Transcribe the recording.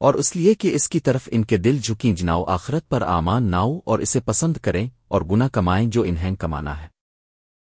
اور اس لیے کہ اس کی طرف ان کے دل جھکیں جناؤ آخرت پر آمان ناؤ اور اسے پسند کریں اور گنا کمائیں جو انہیں کمانا ہے۔